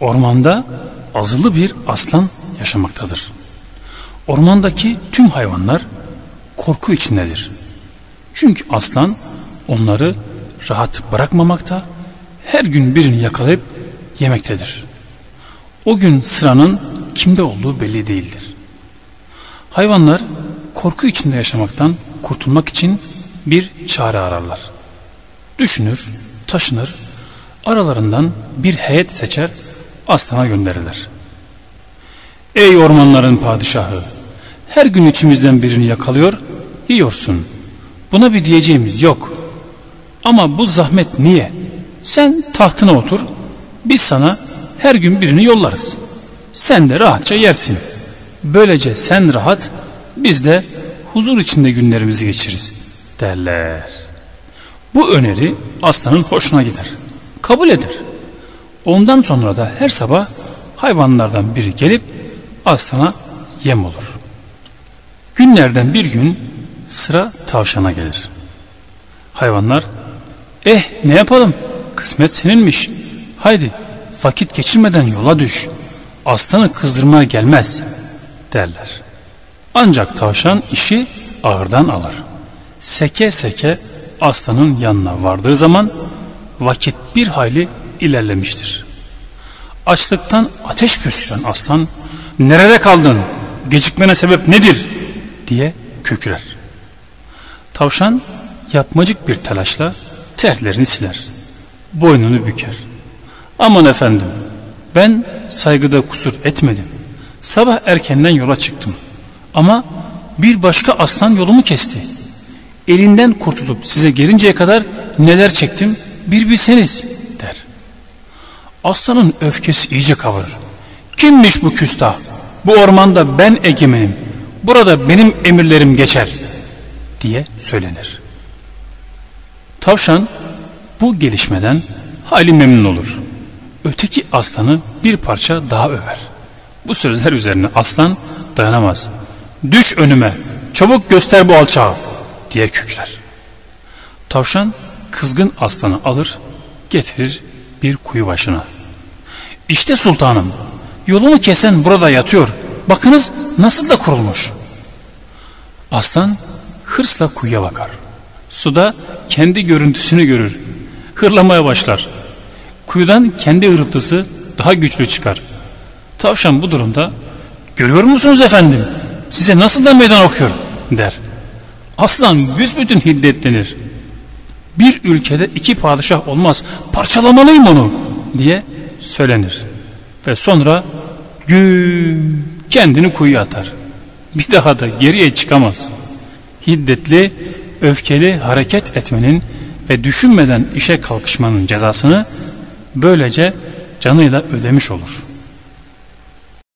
Ormanda azılı bir aslan yaşamaktadır. Ormandaki tüm hayvanlar korku içindedir. Çünkü aslan onları rahat bırakmamakta, her gün birini yakalayıp yemektedir. O gün sıranın kimde olduğu belli değildir. Hayvanlar korku içinde yaşamaktan kurtulmak için bir çare ararlar. Düşünür, taşınır, aralarından bir heyet seçer, aslana gönderirler. Ey ormanların padişahı, her gün içimizden birini yakalıyor, yiyorsun. Buna bir diyeceğimiz yok. Ama bu zahmet niye? Sen tahtına otur, biz sana her gün birini yollarız. Sen de rahatça yersin. Böylece sen rahat, biz de huzur içinde günlerimizi geçiririz derler. Bu öneri aslanın hoşuna gider. Kabul eder. Ondan sonra da her sabah hayvanlardan biri gelip aslana yem olur. Günlerden bir gün sıra tavşana gelir. Hayvanlar eh ne yapalım kısmet seninmiş haydi vakit geçirmeden yola düş aslanı kızdırmaya gelmez derler. Ancak tavşan işi ağırdan alır. Seke seke aslanın yanına vardığı zaman vakit bir hayli ilerlemiştir. Açlıktan ateş püsküren aslan nerede kaldın gecikmene sebep nedir diye kükrer. Tavşan yapmacık bir telaşla terlerini siler. Boynunu büker. Aman efendim ben saygıda kusur etmedim. Sabah erkenden yola çıktım. Ama bir başka aslan yolumu kesti. Elinden kurtulup size gelinceye kadar neler çektim bir bilseniz. Aslanın öfkesi iyice kabarır. Kimmiş bu küstah? Bu ormanda ben egemenim. Burada benim emirlerim geçer diye söylenir. Tavşan bu gelişmeden hali memnun olur. Öteki aslanı bir parça daha över. Bu sözler üzerine aslan dayanamaz. Düş önüme çabuk göster bu alçağı diye kükrer. Tavşan kızgın aslanı alır getirir bir kuyu başına. İşte sultanım yolumu kesen burada yatıyor. Bakınız nasıl da kurulmuş. Aslan hırsla kuyuya bakar. Suda kendi görüntüsünü görür. Hırlamaya başlar. Kuyudan kendi hırıltısı daha güçlü çıkar. Tavşan bu durumda görüyor musunuz efendim size nasıl da meydan okuyor der. Aslan büsbütün hiddetlenir. Bir ülkede iki padişah olmaz parçalamalıyım onu diye söylenir. Ve sonra güm kendini kuyuya atar. Bir daha da geriye çıkamaz. Hiddetli, öfkeli hareket etmenin ve düşünmeden işe kalkışmanın cezasını böylece canıyla ödemiş olur.''